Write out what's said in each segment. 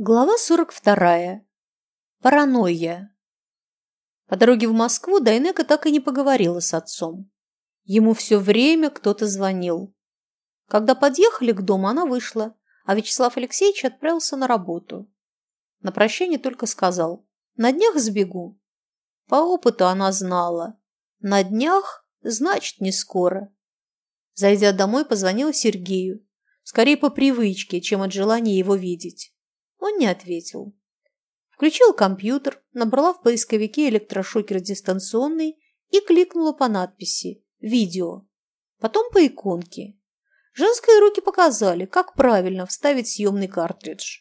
Глава 42. Паранойя. По дороге в Москву Дайнека так и не поговорила с отцом. Ему все время кто-то звонил. Когда подъехали к дому, она вышла, а Вячеслав Алексеевич отправился на работу. На прощание только сказал «На днях сбегу». По опыту она знала «На днях, значит, не скоро». Зайдя домой, позвонила Сергею. Скорее по привычке, чем от желания его видеть. Он не ответил. Включил компьютер, набрала в поисковике электрошокер дистанционный и кликнула по надписи «Видео». Потом по иконке. Женские руки показали, как правильно вставить съемный картридж.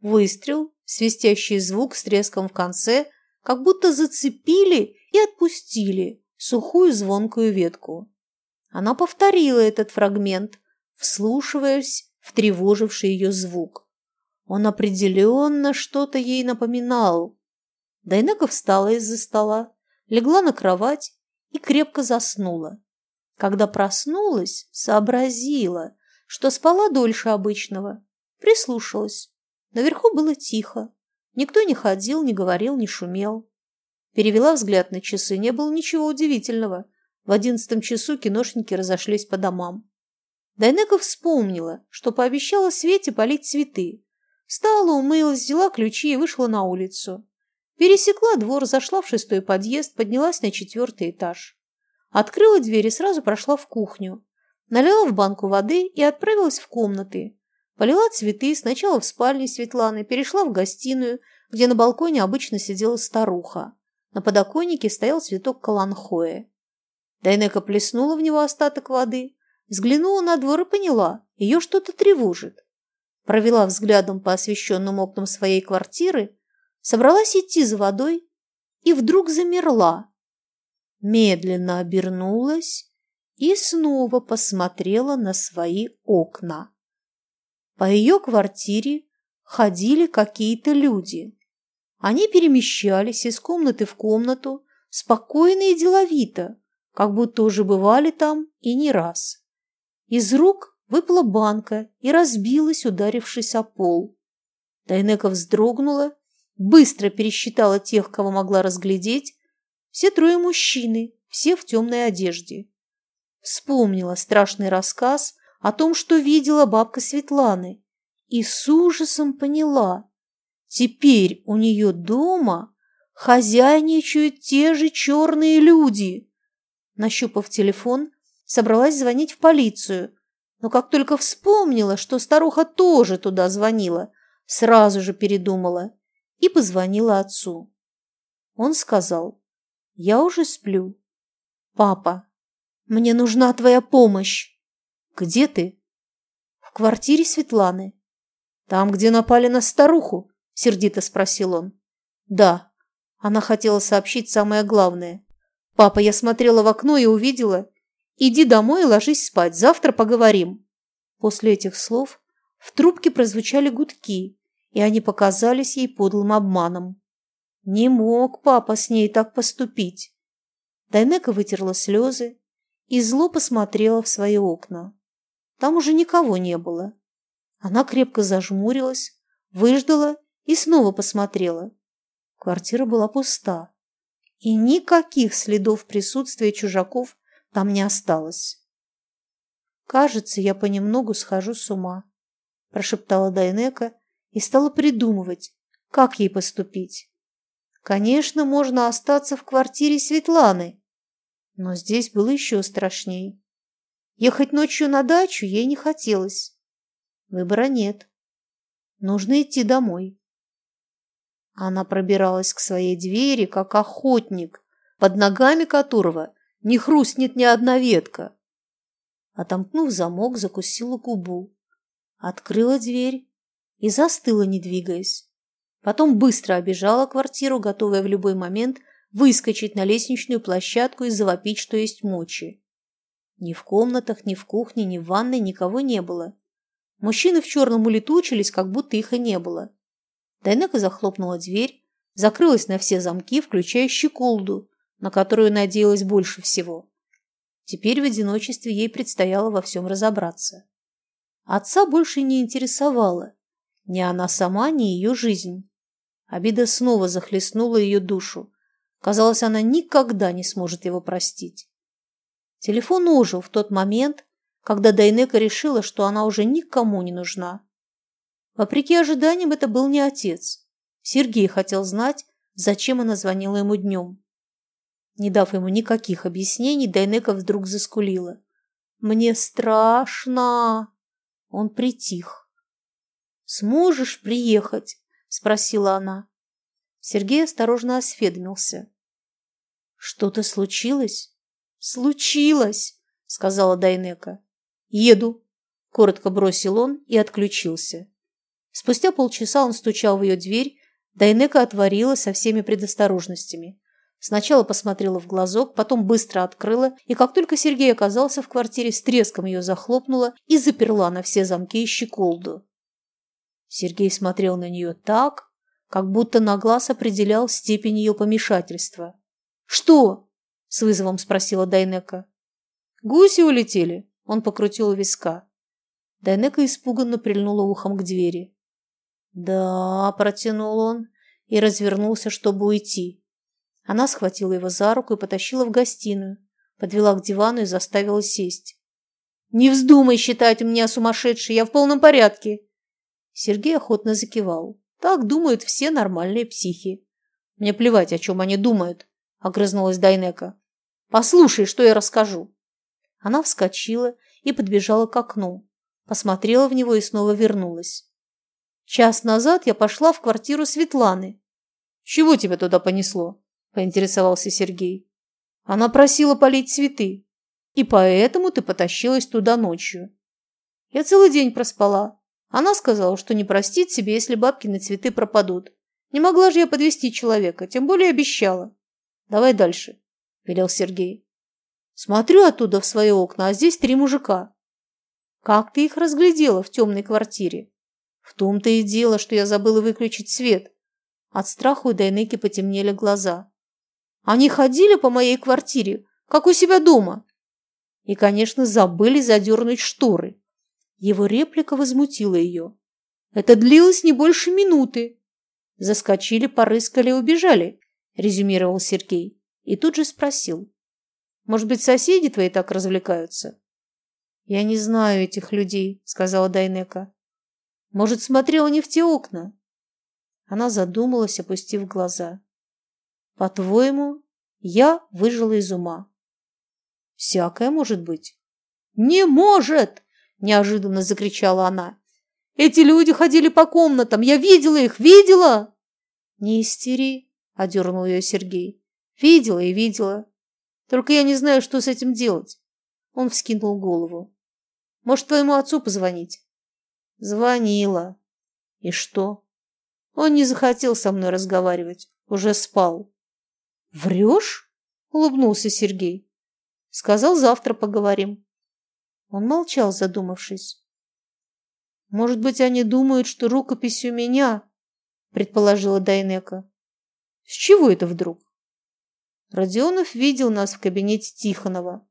Выстрел, свистящий звук с треском в конце, как будто зацепили и отпустили сухую звонкую ветку. Она повторила этот фрагмент, вслушиваясь в тревоживший ее звук. Он определенно что-то ей напоминал. Дайнека встала из-за стола, легла на кровать и крепко заснула. Когда проснулась, сообразила, что спала дольше обычного. Прислушалась. Наверху было тихо. Никто не ходил, не говорил, не шумел. Перевела взгляд на часы. Не было ничего удивительного. В одиннадцатом часу киношники разошлись по домам. Дайнека вспомнила, что пообещала Свете полить цветы. Встала, умылась, взяла ключи и вышла на улицу. Пересекла двор, зашла в шестой подъезд, поднялась на четвертый этаж. Открыла дверь и сразу прошла в кухню. Налила в банку воды и отправилась в комнаты. Полила цветы сначала в спальне Светланы, перешла в гостиную, где на балконе обычно сидела старуха. На подоконнике стоял цветок каланхоэ. Дайнека плеснула в него остаток воды, взглянула на двор и поняла, ее что-то тревожит провела взглядом по освещенным окнам своей квартиры, собралась идти за водой и вдруг замерла. Медленно обернулась и снова посмотрела на свои окна. По ее квартире ходили какие-то люди. Они перемещались из комнаты в комнату спокойно и деловито, как будто уже бывали там и не раз. Из рук Выпала банка и разбилась, ударившись о пол. Дайнека вздрогнула, быстро пересчитала тех, кого могла разглядеть. Все трое мужчины, все в темной одежде. Вспомнила страшный рассказ о том, что видела бабка Светланы, и с ужасом поняла. Теперь у нее дома хозяйничают те же черные люди. Нащупав телефон, собралась звонить в полицию, но как только вспомнила, что старуха тоже туда звонила, сразу же передумала и позвонила отцу. Он сказал, «Я уже сплю». «Папа, мне нужна твоя помощь». «Где ты?» «В квартире Светланы». «Там, где напали на старуху?» – сердито спросил он. «Да». Она хотела сообщить самое главное. «Папа, я смотрела в окно и увидела, Иди домой и ложись спать, завтра поговорим. После этих слов в трубке прозвучали гудки, и они показались ей подлым обманом. Не мог папа с ней так поступить. Дайнека вытерла слезы и зло посмотрела в свои окна. Там уже никого не было. Она крепко зажмурилась, выждала и снова посмотрела. Квартира была пуста, и никаких следов присутствия чужаков там не осталось. «Кажется, я понемногу схожу с ума», – прошептала Дайнека и стала придумывать, как ей поступить. Конечно, можно остаться в квартире Светланы, но здесь было еще страшней. Ехать ночью на дачу ей не хотелось. Выбора нет. Нужно идти домой. Она пробиралась к своей двери, как охотник, под ногами которого не хрустнет ни одна ветка. Отомкнув замок, закусила губу, открыла дверь и застыла, не двигаясь. Потом быстро обежала квартиру, готовая в любой момент выскочить на лестничную площадку и завопить, что есть мочи. Ни в комнатах, ни в кухне, ни в ванной никого не было. Мужчины в черном улетучились, как будто их и не было. Дайнека захлопнула дверь, закрылась на все замки, включая щеколду, на которую надеялась больше всего. Теперь в одиночестве ей предстояло во всем разобраться. Отца больше не интересовало, Ни она сама, ни ее жизнь. Обида снова захлестнула ее душу. Казалось, она никогда не сможет его простить. Телефон ожил в тот момент, когда Дайнека решила, что она уже никому не нужна. Вопреки ожиданиям, это был не отец. Сергей хотел знать, зачем она звонила ему днем. Не дав ему никаких объяснений, Дайнека вдруг заскулила. «Мне страшно!» Он притих. «Сможешь приехать?» – спросила она. Сергей осторожно осведомился. «Что-то случилось?» «Случилось!» – сказала Дайнека. «Еду!» – коротко бросил он и отключился. Спустя полчаса он стучал в ее дверь, Дайнека отворила со всеми предосторожностями. Сначала посмотрела в глазок, потом быстро открыла, и как только Сергей оказался в квартире, с треском ее захлопнула и заперла на все замки и щеколду. Сергей смотрел на нее так, как будто на глаз определял степень ее помешательства. «Что?» – с вызовом спросила Дайнека. «Гуси улетели», – он покрутил виска. Дайнека испуганно прильнула ухом к двери. «Да», – протянул он и развернулся, чтобы уйти. Она схватила его за руку и потащила в гостиную, подвела к дивану и заставила сесть. «Не вздумай считать меня сумасшедшей, я в полном порядке!» Сергей охотно закивал. «Так думают все нормальные психи». «Мне плевать, о чем они думают», – огрызнулась Дайнека. «Послушай, что я расскажу». Она вскочила и подбежала к окну, посмотрела в него и снова вернулась. Час назад я пошла в квартиру Светланы. Чего тебя туда понесло? Поинтересовался Сергей. Она просила полить цветы. И поэтому ты потащилась туда ночью. Я целый день проспала. Она сказала, что не простит себе, если бабкины цветы пропадут. Не могла же я подвести человека, тем более обещала. Давай дальше, велел Сергей. Смотрю оттуда в свои окна, а здесь три мужика. Как ты их разглядела в темной квартире? В том-то и дело, что я забыла выключить свет. От страха у Дайнеки потемнели глаза. Они ходили по моей квартире, как у себя дома. И, конечно, забыли задернуть шторы. Его реплика возмутила ее. Это длилось не больше минуты. Заскочили, порыскали убежали, резюмировал Сергей. И тут же спросил. Может быть, соседи твои так развлекаются? Я не знаю этих людей, сказала Дайнека. Может, смотрела не в те окна? Она задумалась, опустив глаза. По-твоему, я выжила из ума. Всякое может быть. Не может! Неожиданно закричала она. Эти люди ходили по комнатам. Я видела их, видела! Не истери, одернул ее Сергей. Видела и видела. Только я не знаю, что с этим делать. Он вскинул голову. Может, твоему отцу позвонить? Звонила. И что? Он не захотел со мной разговаривать. Уже спал. Врешь? Улыбнулся Сергей. Сказал, завтра поговорим. Он молчал, задумавшись. Может быть, они думают, что рукопись у меня, предположила Дайнека. С чего это вдруг? Родионов видел нас в кабинете Тихонова.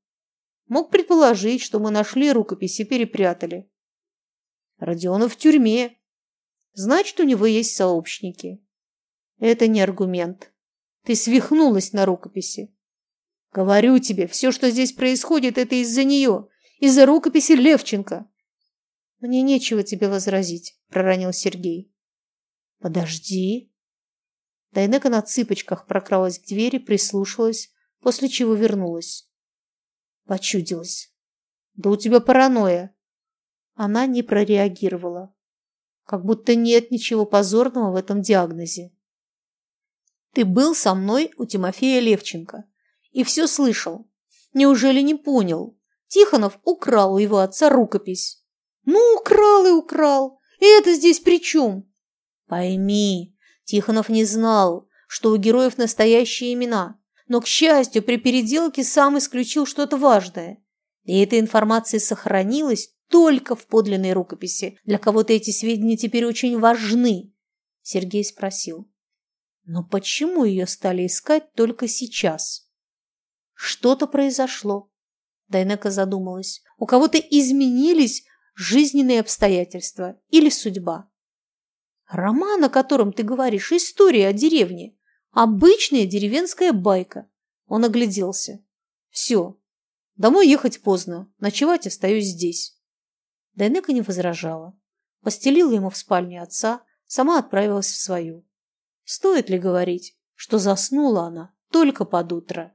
Мог предположить, что мы нашли рукопись и перепрятали. Родионов в тюрьме. Значит, у него есть сообщники. Это не аргумент. Ты свихнулась на рукописи. Говорю тебе, все, что здесь происходит, это из-за нее. Из-за рукописи Левченко. Мне нечего тебе возразить, проронил Сергей. Подожди. Дайнека на цыпочках прокралась к двери, прислушалась, после чего вернулась. Почудилась. Да у тебя паранойя. Она не прореагировала. Как будто нет ничего позорного в этом диагнозе. Ты был со мной у Тимофея Левченко и все слышал. Неужели не понял? Тихонов украл у его отца рукопись. Ну, украл и украл. И это здесь при чем? Пойми, Тихонов не знал, что у героев настоящие имена. Но, к счастью, при переделке сам исключил что-то важное. И эта информация сохранилась только в подлинной рукописи. Для кого-то эти сведения теперь очень важны. Сергей спросил. Но почему ее стали искать только сейчас? Что-то произошло. Дайнека задумалась. У кого-то изменились жизненные обстоятельства или судьба. Роман, о котором ты говоришь, история о деревне. Обычная деревенская байка. Он огляделся. Все. Домой ехать поздно. Ночевать остаюсь здесь. Дайнека не возражала. Постелила ему в спальне отца, сама отправилась в свою. Стоит ли говорить, что заснула она только под утро?